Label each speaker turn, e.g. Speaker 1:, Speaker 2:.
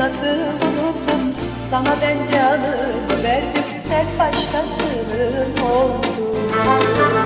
Speaker 1: nasıl unuttun Sana ben canımı verdim Sen başkasının oldun.